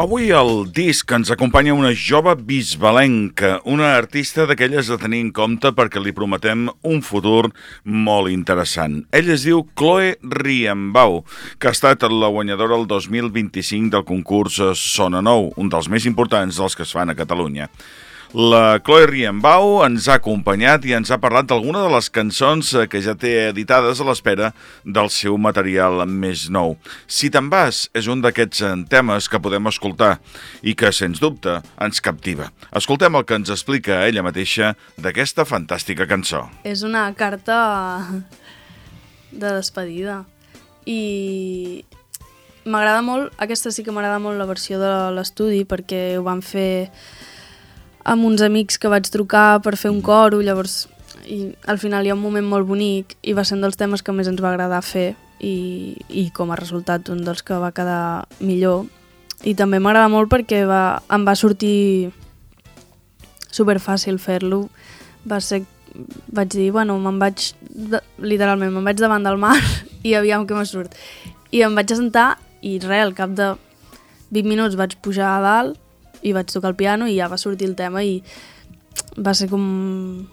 Avui al disc ens acompanya una jove bisbalenca, una artista d'aquelles de tenir en compte perquè li prometem un futur molt interessant. Ella es diu Chloe Riembau, que ha estat la guanyadora el 2025 del concurs Sona Nou, un dels més importants dels que es fan a Catalunya. La Chloe Riembau ens ha acompanyat i ens ha parlat d'alguna de les cançons eh, que ja té editades a l'espera del seu material més nou. Si te'n vas és un d'aquests eh, temes que podem escoltar i que, sens dubte, ens captiva. Escoltem el que ens explica ella mateixa d'aquesta fantàstica cançó. És una carta de despedida i m'agrada molt, aquesta sí que m'agrada molt la versió de l'estudi perquè ho van fer amb uns amics que vaig trucar per fer un coro, llavors i al final hi ha un moment molt bonic i va ser un dels temes que més ens va agradar fer i, i com a resultat un dels que va quedar millor. I també m'agrada molt perquè va, em va sortir super fàcil fer-lo. Va ser, vaig dir, bueno, me'n vaig de, literalment, me'n vaig davant del mar i aviam què me surt. I em vaig assentar i res, al cap de 20 minuts vaig pujar a dalt i vaig tocar el piano i ja va sortir el tema i va ser com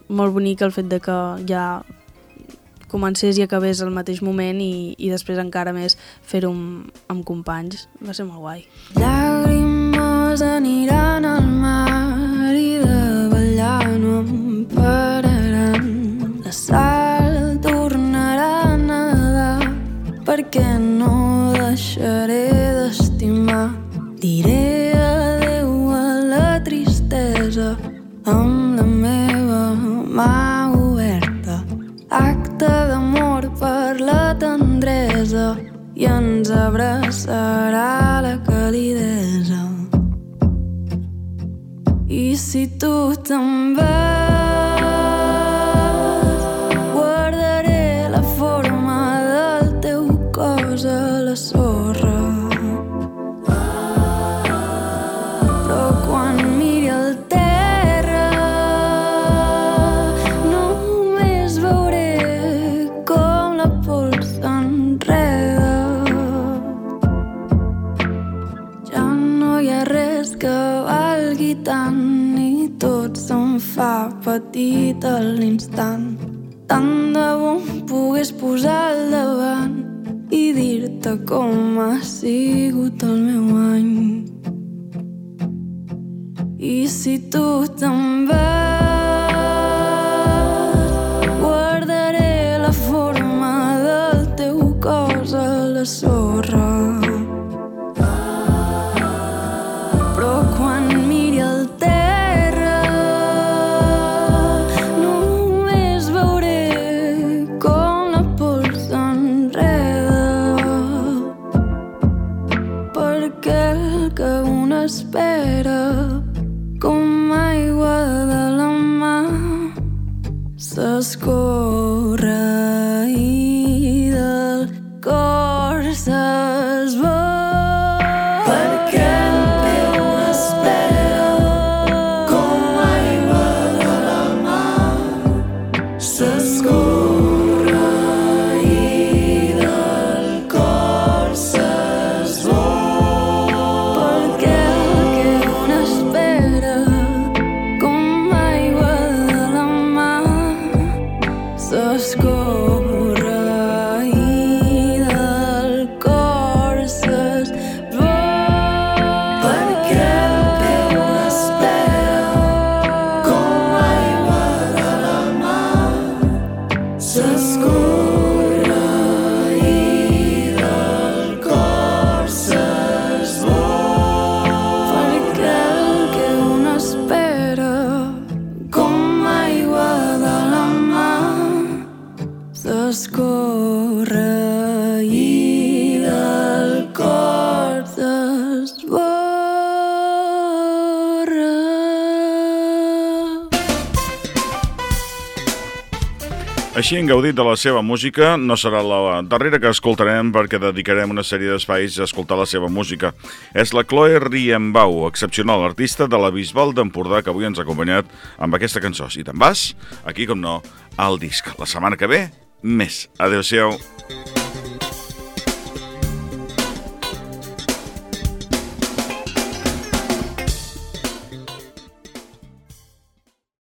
molt bonic el fet de que ja comencés i acabés al mateix moment i, i després encara més fer-ho amb, amb companys. Va ser molt guai. Llàgrimes aniran al mar i de ballar no em pararan. La sal tornarà a nedar perquè no la meva mà oberta. Acte d'amor per la tendresa i ens abraçarà la calidesa. I si tu te'n vas, guardaré la forma del teu cos a la sorra. Tant i tot se'm fa petit a l'instant. Tant de bo em pogués posar al davant i dir-te com ha sigut el meu any. I si tu te'n vas, The school. Així hem gaudit de la seva música, no serà la darrera que escoltarem perquè dedicarem una sèrie d'espais a escoltar la seva música. És la Chloe Riembau, excepcional artista de la Bisbal d'Empordà que avui ens ha acompanyat amb aquesta cançó. Si te'n vas, aquí com no, al disc. La setmana que ve, més. Adéu-siau.